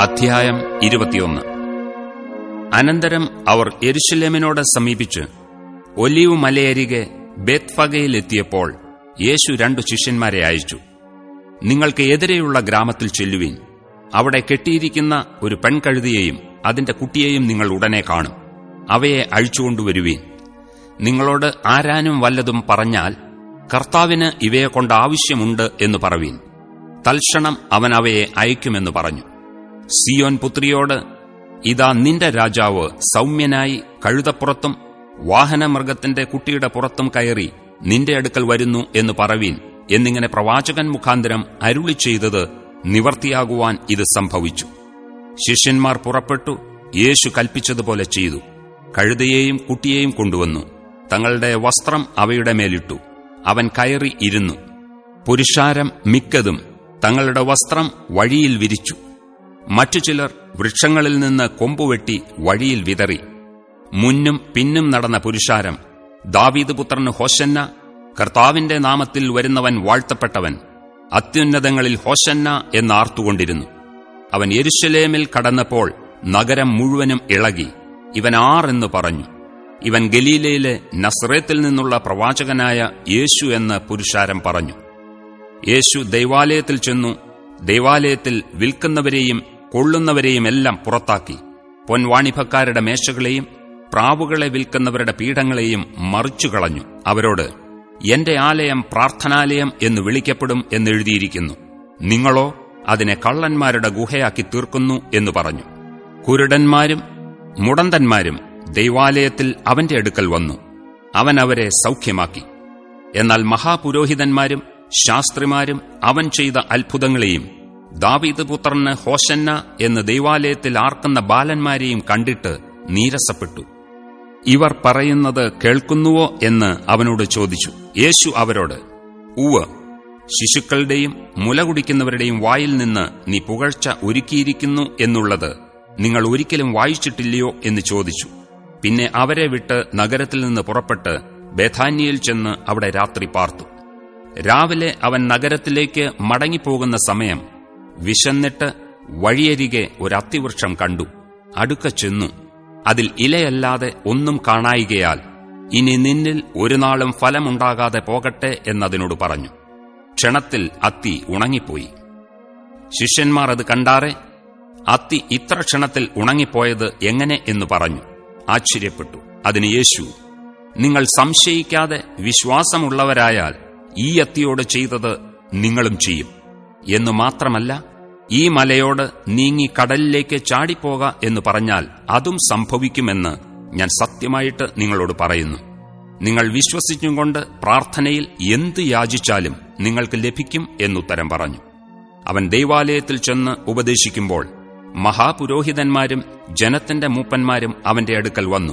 അധ്യായം ഇരുപത്തിയൊന്ന്. അനന്തരം അവർ എരുശലേമിനോട് സമീപിച്ച് ഒലിവ് മലയരികെ ബേത്ഫഗയിലെത്തിയപ്പോൾ യേശു രണ്ടു ശിഷ്യന്മാരെ അയച്ചു. നിങ്ങൾക്ക് എതിരെയുള്ള ഗ്രാമത്തിൽ ചെല്ലുവീൻ. അവിടെ കെട്ടിയിരിക്കുന്ന ഒരു പെൺകഴുതിയെയും അതിന്റെ കുട്ടിയെയും നിങ്ങൾ ഉടനെ കാണും. അവയെ അഴിച്ചുകൊണ്ടുവരുവീൻ. നിങ്ങളോട് ആരാനും വല്ലതും പറഞ്ഞാൽ കർത്താവിന് ഇവയെക്കൊണ്ട് ആവശ്യമുണ്ട് എന്ന് പറവീൻ. തൽക്ഷണം അവൻ അവയെ അയക്കുമെന്ന് പറഞ്ഞു. സിയോൻ പുത്രിയോട് ഇതാ നിന്റെ രാജാവ് സൗമ്യനായി കഴുതപ്പുറത്തും വാഹനമൃഗത്തിന്റെ കുട്ടിയുടെ പുറത്തും കയറി നിന്റെ അടുക്കൽ വരുന്നു എന്ന് പറവീൻ. എന്നിങ്ങനെ പ്രവാചകൻ മുഖാന്തരം അരുളി ചെയ്തത് നിവർത്തിയാകുവാൻ ഇത് സംഭവിച്ചു. ശിഷ്യന്മാർ പുറപ്പെട്ടു യേശു കൽപ്പിച്ചതുപോലെ ചെയ്തു. കഴുതയെയും കുട്ടിയെയും കൊണ്ടുവന്നു. തങ്ങളുടെ വസ്ത്രം അവയുടെ മേലിട്ടു. അവൻ കയറി ഇരുന്നു. പുരുഷാരം മിക്കതും തങ്ങളുടെ വസ്ത്രം വഴിയിൽ വിരിച്ചു. മറ്റു ചിലർ വൃക്ഷങ്ങളിൽ നിന്ന് കൊമ്പുവെട്ടി വഴിയിൽ വിതറി. മുന്നും പിന്നും നടന്ന പുരുഷാരം ദാവീദ് പുത്രന് ഹോശന്ന കർത്താവിന്റെ നാമത്തിൽ വരുന്നവൻ വാഴ്ത്തപ്പെട്ടവൻ അത്യുന്നതങ്ങളിൽ ഹോശന്ന എന്നാർത്തുകൊണ്ടിരുന്നു. അവൻ എരുശലേമിൽ കടന്നപ്പോൾ നഗരം മുഴുവനും ഇളകി. ഇവൻ ആർ എന്ന് പറഞ്ഞു. ഇവൻ ഗലീലയിലെ നസ്രേത്തിൽ നിന്നുള്ള പ്രവാചകനായ യേശു എന്ന് പുരുഷാരം പറഞ്ഞു. യേശു ദൈവാലയത്തിൽ ചെന്നു ദൈവാലയത്തിൽ വിൽക്കുന്നവരെയും കൊള്ളുന്നവരെയും എല്ലാം പുറത്താക്കി. പൊൻവാണിഭക്കാരുടെ മേശകളെയും പ്രാവുകളെ വിൽക്കുന്നവരുടെ പീഠങ്ങളെയും മറിച്ചുകളഞ്ഞു. അവരോട് എന്റെ ആലയം പ്രാർത്ഥനാലയം എന്ന് വിളിക്കപ്പെടും എന്നെഴുതിയിരിക്കുന്നു നിങ്ങളോ അതിനെ കള്ളന്മാരുടെ ഗുഹയാക്കി തീർക്കുന്നു എന്ന് പറഞ്ഞു. കുരുടന്മാരും മുടന്തന്മാരും ദൈവാലയത്തിൽ അവന്റെ അടുക്കൽ വന്നു. അവൻ അവരെ സൗഖ്യമാക്കി. എന്നാൽ മഹാപുരോഹിതന്മാരും ശാസ്ത്രിമാരും അവൻ ചെയ്ത അത്ഭുതങ്ങളെയും ദാവീദ് പുത്രന് ഹോശന്ന എന്ന് ദൈവാലയത്തിൽ ആർക്കുന്ന ബാലന്മാരെയും കണ്ടിട്ട് നീരസപ്പെട്ടു. ഇവർ പറയുന്നത് കേൾക്കുന്നുവോ എന്ന് അവനോട് ചോദിച്ചു. യേശു അവരോട് ഉവ് ശിശുക്കളുടെയും മുല കുടിക്കുന്നവരുടെയും വായിൽ നിന്ന് നീ പുകഴ്ച ഒരുക്കിയിരിക്കുന്നു എന്നുള്ളത് നിങ്ങൾ ഒരിക്കലും വായിച്ചിട്ടില്ലയോ എന്ന് ചോദിച്ചു. പിന്നെ അവരെ വിട്ട് നഗരത്തിൽ നിന്ന് പുറപ്പെട്ട് ബേഥാന്യയിൽ ചെന്ന് അവിടെ രാത്രി പാർത്തു. രാവിലെ അവൻ നഗരത്തിലേക്ക് മടങ്ങിപ്പോകുന്ന സമയം വിശന്നിട്ട് വഴിയരികെ ഒരു അത്തിവൃക്ഷം കണ്ടു. അടുക്ക ചെന്നു. അതിൽ ഇലയല്ലാതെ ഒന്നും കാണായികയാൽ ഇനി നിന്നിൽ ഒരു നാളും ഫലമുണ്ടാകാതെ പോകട്ടെ എന്നതിനോട് പറഞ്ഞു. ക്ഷണത്തിൽ അത്തി ഉണങ്ങിപ്പോയി. ശിഷ്യന്മാർ അത് കണ്ടാറെ അത്തി ഇത്ര ക്ഷണത്തിൽ ഉണങ്ങിപ്പോയത് എങ്ങനെ എന്ന് പറഞ്ഞു. ആശ്ചര്യപ്പെട്ടു. അതിന് യേശു നിങ്ങൾ സംശയിക്കാതെ വിശ്വാസമുള്ളവരായാൽ ഈ അത്തിയോട് ചെയ്തത് നിങ്ങളും ചെയ്യും. എന്നു മാത്രമല്ല ഈ മലയോട് നീങ്ങി കടലിലേക്ക് ചാടിപ്പോക എന്ന് പറഞ്ഞാൽ അതും സംഭവിക്കുമെന്ന് ഞാൻ സത്യമായിട്ട് നിങ്ങളോട് പറയുന്നു. നിങ്ങൾ വിശ്വസിച്ചുകൊണ്ട് പ്രാർത്ഥനയിൽ എന്ത് യാചിച്ചാലും നിങ്ങൾക്ക് ലഭിക്കും എന്നുത്തരം പറഞ്ഞു. അവൻ ദൈവാലയത്തിൽ ചെന്ന് ഉപദേശിക്കുമ്പോൾ മഹാപുരോഹിതന്മാരും ജനത്തിന്റെ മൂപ്പന്മാരും അവന്റെ അടുക്കൽ വന്നു.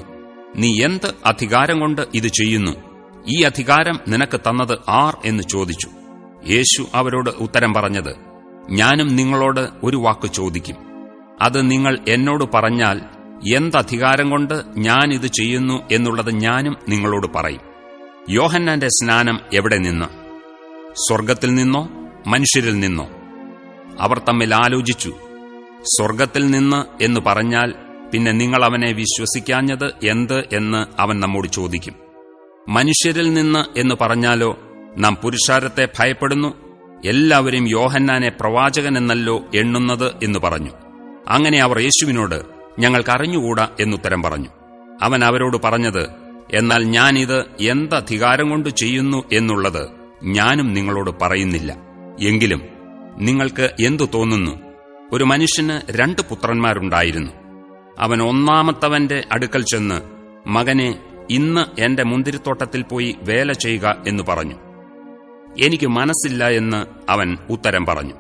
നീ എന്ത് അധികാരം കൊണ്ട് ഇത് ചെയ്യുന്നു? ഈ അധികാരം നിനക്ക് തന്നത് ആർ? എന്ന് ചോദിച്ചു. യേശു അവരോട് ഉത്തരം പറഞ്ഞത് ഞാനും നിങ്ങളോട് ഒരു വാക്ക് ചോദിക്കും. അത് നിങ്ങൾ എന്നോട് പറഞ്ഞാൽ എന്തധികാരം കൊണ്ട് ഞാൻ ഇത് ചെയ്യുന്നു എന്നുള്ളത് ഞാനും നിങ്ങളോട് പറയും. യോഹന്നാന്റെ സ്നാനം എവിടെ നിന്ന്? സ്വർഗത്തിൽ നിന്നോ? മനുഷ്യരിൽ നിന്നോ? അവർ തമ്മിൽ ആലോചിച്ചു. സ്വർഗത്തിൽ നിന്ന് എന്ന് പറഞ്ഞാൽ പിന്നെ നിങ്ങൾ അവനെ വിശ്വസിക്കാഞ്ഞത് എന്ത് എന്ന് അവൻ നമ്മോട് ചോദിക്കും. മനുഷ്യരിൽ നിന്ന് എന്ന് പറഞ്ഞാലോ? നാം പുരുഷാരത്തെ ഭയപ്പെടുന്നു എല്ലാവരും യോഹന്നാനെ പ്രവാചകൻ എന്നല്ലോ എണ്ണുന്നത് എന്ന് പറഞ്ഞു. അങ്ങനെ അവർ യേശുവിനോട് ഞങ്ങൾക്ക് അറിഞ്ഞുകൂടാ എന്നുത്തരം പറഞ്ഞു. അവൻ അവരോട് പറഞ്ഞത് എന്നാൽ ഞാനിത് എന്തധികാരം കൊണ്ട് ചെയ്യുന്നു എന്നുള്ളത് ഞാനും നിങ്ങളോട് പറയുന്നില്ല. എങ്കിലും നിങ്ങൾക്ക് എന്തു തോന്നുന്നു? ഒരു മനുഷ്യന് രണ്ട് പുത്രന്മാരുണ്ടായിരുന്നു. അവൻ ഒന്നാമത്തവന്റെ അടുക്കൽ ചെന്ന് മകനെ ഇന്ന് എന്റെ മുന്തിരിത്തോട്ടത്തിൽ പോയി വേല ചെയ്യുക എന്ന് പറഞ്ഞു. എനിക്ക് മനസ്സില്ല എന്ന് അവൻ ഉത്തരം പറഞ്ഞു.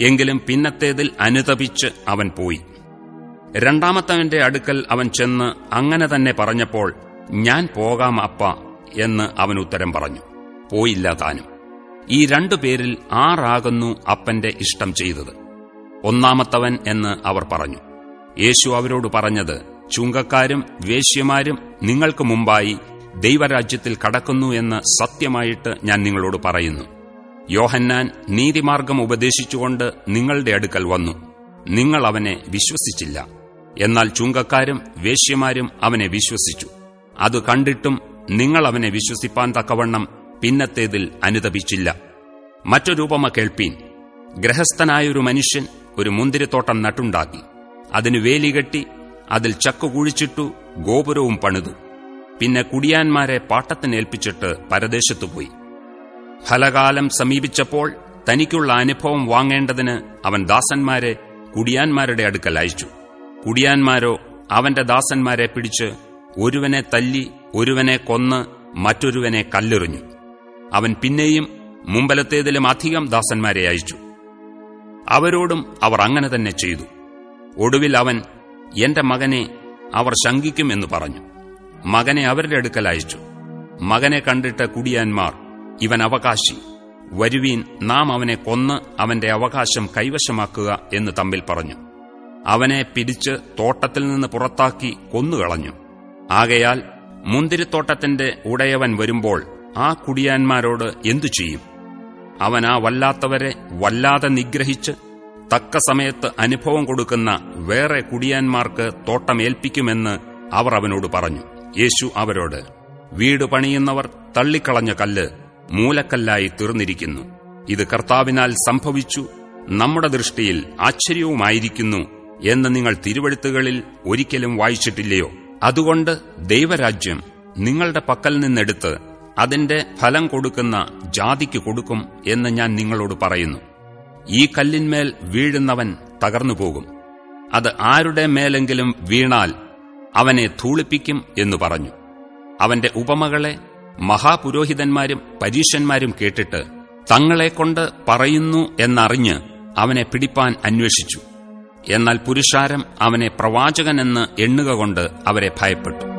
എങ്കിലും പിന്നത്തേതിൽ അനുതപിച്ച് അവൻ പോയി. രണ്ടാമത്തവന്റെ അടുക്കൽ അവൻ ചെന്ന് അങ്ങനെ തന്നെ പറഞ്ഞപ്പോൾ ഞാൻ പോകാം അപ്പ എന്ന് അവൻ ഉത്തരം പറഞ്ഞു. പോയില്ല താനും. ഈ രണ്ടു പേരിൽ ആറാകുന്നു അപ്പന്റെ ഇഷ്ടം ചെയ്തത്? ഒന്നാമത്തവൻ എന്ന് അവർ പറഞ്ഞു. യേശു അവരോട് പറഞ്ഞത് ചുങ്കക്കാരും വേശ്യമാരും നിങ്ങൾക്ക് മുമ്പായി ദൈവരാജ്യത്തിൽ കടക്കുന്നു എന്ന് സത്യമായിട്ട് ഞാൻ നിങ്ങളോട് പറയുന്നു. യോഹന്നാൻ നീതിമാർഗം ഉപദേശിച്ചുകൊണ്ട് നിങ്ങളുടെ അടുക്കൽ വന്നു. നിങ്ങൾ അവനെ വിശ്വസിച്ചില്ല. എന്നാൽ ചുങ്കക്കാരും വേശ്യമാരും അവനെ വിശ്വസിച്ചു. അത് കണ്ടിട്ടും നിങ്ങൾ അവനെ വിശ്വസിപ്പാൻ തക്കവണ്ണം പിന്നത്തേതിൽ അനുതപിച്ചില്ല. മറ്റൊരുപമ കേൾപ്പീൻ. ഗ്രഹസ്ഥനായൊരു മനുഷ്യൻ ഒരു മുന്തിരിത്തോട്ടം നട്ടുണ്ടാക്കി. അതിന് വേലികെട്ടി അതിൽ ചക്കു കുഴിച്ചിട്ടു ഗോപുരവും പണിതു. പിന്നെ കുടിയാന്മാരെ പാട്ടത്തിനേൽപ്പിച്ചിട്ട് പരദേശത്തു പോയി ഫലകാലം സമീപിച്ചപ്പോൾ തനിക്കുള്ള അനുഭവം വാങ്ങേണ്ടതിന് അവൻ ദാസന്മാരെ കുടിയാന്മാരുടെ അടുക്കൽ അയച്ചു. കുടിയാന്മാരോ അവന്റെ ദാസന്മാരെ പിടിച്ച് ഒരുവനെ തല്ലി ഒരുവനെ കൊന്ന് മറ്റൊരുവനെ കല്ലെറിഞ്ഞു. അവൻ പിന്നെയും മുമ്പലത്തേതിലും അധികം ദാസന്മാരെ അയച്ചു. അവരോടും അവർ അങ്ങനെ തന്നെ ചെയ്തു. ഒടുവിൽ അവൻ എന്റെ മകനെ അവർ ശങ്കിക്കും എന്ന് പറഞ്ഞു. മകനെ അവരുടെ അടുക്കൽ അയച്ചു. മകനെ കണ്ടിട്ട് കുടിയാന്മാർ ഇവൻ അവകാശി. വരുവീൻ നാം അവനെ കൊന്ന് അവന്റെ അവകാശം കൈവശമാക്കുക എന്ന് തമ്മിൽ പറഞ്ഞു. അവനെ പിടിച്ച് തോട്ടത്തിൽ നിന്ന് പുറത്താക്കി കൊന്നുകളഞ്ഞു. ആകയാൽ മുന്തിരിത്തോട്ടത്തിന്റെ ഉടയവൻ വരുമ്പോൾ ആ കുടിയാന്മാരോട് എന്തു ചെയ്യും? അവൻ ആ വല്ലാത്തവരെ വല്ലാതെ നിഗ്രഹിച്ച് തക്ക സമയത്ത് അനുഭവം കൊടുക്കുന്ന വേറെ കുടിയാന്മാർക്ക് തോട്ടമേൽപ്പിക്കുമെന്ന് അവർ അവനോട് പറഞ്ഞു. യേശു അവരോട് വീട് പണിയുന്നവർ തള്ളിക്കളഞ്ഞ കല്ല് മൂലക്കല്ലായി തീർന്നിരിക്കുന്നു. ഇത് കർത്താവിനാൽ സംഭവിച്ചു നമ്മുടെ ദൃഷ്ടിയിൽ ആശ്ചര്യവുമായിരിക്കുന്നു എന്ന് നിങ്ങൾ തിരുവഴുത്തുകളിൽ ഒരിക്കലും വായിച്ചിട്ടില്ലയോ? അതുകൊണ്ട് ദൈവരാജ്യം നിങ്ങളുടെ പക്കൽ നിന്നെടുത്ത് അതിന്റെ ഫലം കൊടുക്കുന്ന ജാതിക്ക് കൊടുക്കും എന്ന് ഞാൻ നിങ്ങളോട് പറയുന്നു. ഈ കല്ലിന്മേൽ വീഴുന്നവൻ തകർന്നുപോകും. അത് ആരുടെ മേലെങ്കിലും വീണാൽ അവനെ ധൂളിപ്പിക്കും എന്നു പറഞ്ഞു. അവന്റെ ഉപമകളെ മഹാപുരോഹിതന്മാരും പരീശന്മാരും കേട്ടിട്ട് തങ്ങളെക്കൊണ്ട് പറയുന്നു എന്നറിഞ്ഞ് അവനെ പിടിപ്പാൻ അന്വേഷിച്ചു. എന്നാൽ പുരുഷാരം അവനെ പ്രവാചകനെന്ന് എണ്ണുക കൊണ്ട് അവരെ ഭയപ്പെട്ടു.